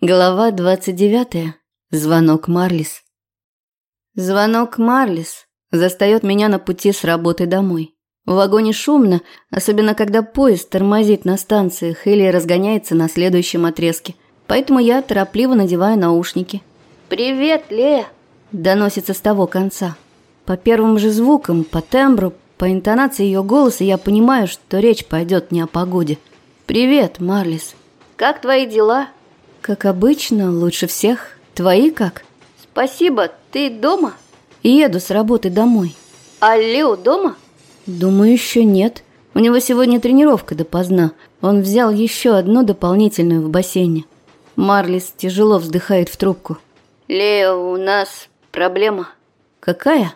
Глава 29. Звонок Марлис. Звонок Марлис застает меня на пути с работы домой. В вагоне шумно, особенно когда поезд тормозит на станциях или разгоняется на следующем отрезке. Поэтому я торопливо надеваю наушники. «Привет, Лея!» – доносится с того конца. По первым же звукам, по тембру, по интонации ее голоса я понимаю, что речь пойдет не о погоде. «Привет, Марлис!» «Как твои дела?» Как обычно, лучше всех. Твои как? Спасибо. Ты дома? Еду с работы домой. А Лео дома? Думаю, еще нет. У него сегодня тренировка допоздна. Он взял еще одну дополнительную в бассейне. Марлис тяжело вздыхает в трубку. Лео, у нас проблема. Какая?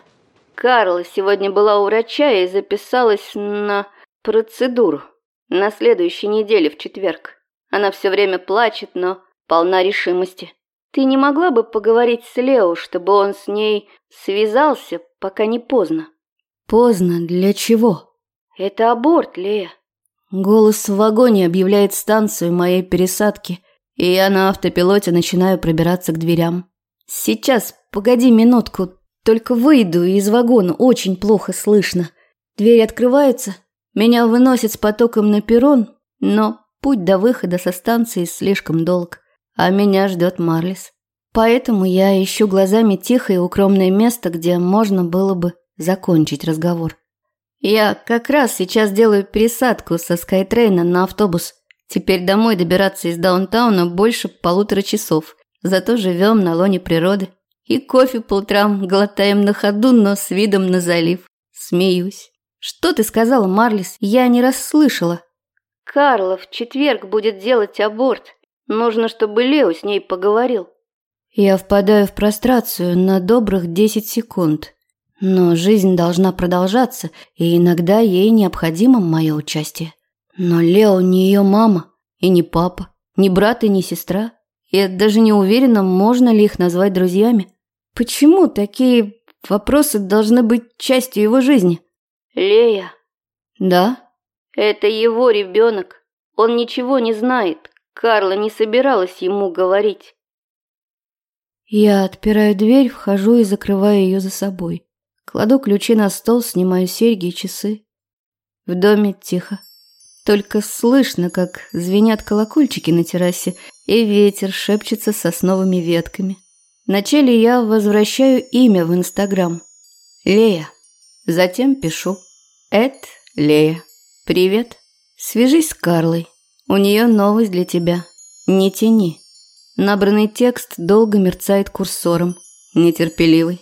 Карла сегодня была у врача и записалась на процедуру. На следующей неделе в четверг. Она все время плачет, но полна решимости. Ты не могла бы поговорить с Лео, чтобы он с ней связался, пока не поздно? Поздно для чего? Это аборт, Лея. Голос в вагоне объявляет станцию моей пересадки, и я на автопилоте начинаю пробираться к дверям. Сейчас, погоди минутку, только выйду из вагона, очень плохо слышно. Дверь открывается, меня выносит с потоком на перрон, но путь до выхода со станции слишком долг а меня ждет Марлис. Поэтому я ищу глазами тихое и укромное место, где можно было бы закончить разговор. Я как раз сейчас делаю пересадку со Скайтрейна на автобус. Теперь домой добираться из даунтауна больше полутора часов. Зато живем на лоне природы. И кофе по утрам глотаем на ходу, но с видом на залив. Смеюсь. Что ты сказала, Марлис? Я не расслышала. Карла в четверг будет делать аборт. Нужно, чтобы Лео с ней поговорил. Я впадаю в прострацию на добрых десять секунд. Но жизнь должна продолжаться, и иногда ей необходимо мое участие. Но Лео не ее мама, и не папа, не брат и не сестра. Я даже не уверена, можно ли их назвать друзьями. Почему такие вопросы должны быть частью его жизни? Лея. Да? Это его ребенок. Он ничего не знает, Карла не собиралась ему говорить. Я отпираю дверь, вхожу и закрываю ее за собой. Кладу ключи на стол, снимаю серьги и часы. В доме тихо. Только слышно, как звенят колокольчики на террасе, и ветер шепчется сосновыми ветками. Вначале я возвращаю имя в Инстаграм. Лея. Затем пишу. Эд Лея. Привет. Свяжись с Карлой. У нее новость для тебя. Не тяни. Набранный текст долго мерцает курсором. Нетерпеливый.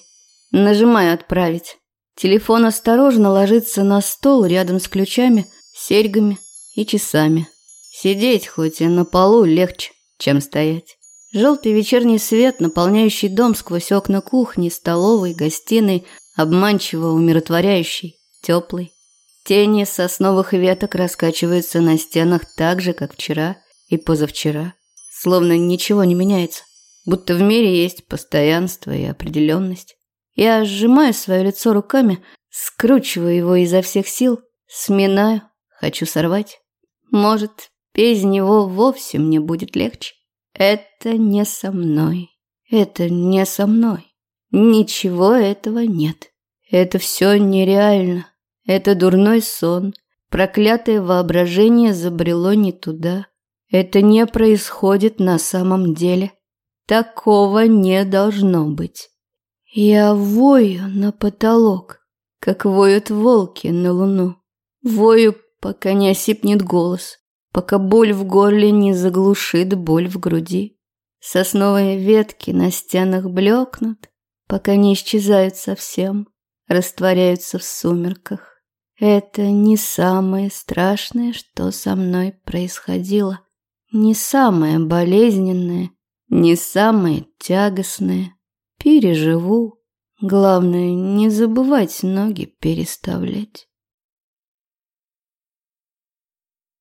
Нажимаю «Отправить». Телефон осторожно ложится на стол рядом с ключами, серьгами и часами. Сидеть хоть и на полу легче, чем стоять. Желтый вечерний свет, наполняющий дом сквозь окна кухни, столовой, гостиной, обманчиво умиротворяющий, теплый. Тени сосновых веток раскачиваются на стенах так же, как вчера и позавчера, словно ничего не меняется, будто в мире есть постоянство и определенность. Я сжимаю свое лицо руками, скручиваю его изо всех сил, сминаю, хочу сорвать. Может, без него вовсе мне будет легче. Это не со мной. Это не со мной. Ничего этого нет. Это все нереально. Это дурной сон. Проклятое воображение забрело не туда. Это не происходит на самом деле. Такого не должно быть. Я вою на потолок, как воют волки на луну. Вою, пока не осипнет голос, пока боль в горле не заглушит боль в груди. Сосновые ветки на стенах блекнут, пока не исчезают совсем, растворяются в сумерках. Это не самое страшное, что со мной происходило. Не самое болезненное, не самое тягостное. Переживу. Главное, не забывать ноги переставлять.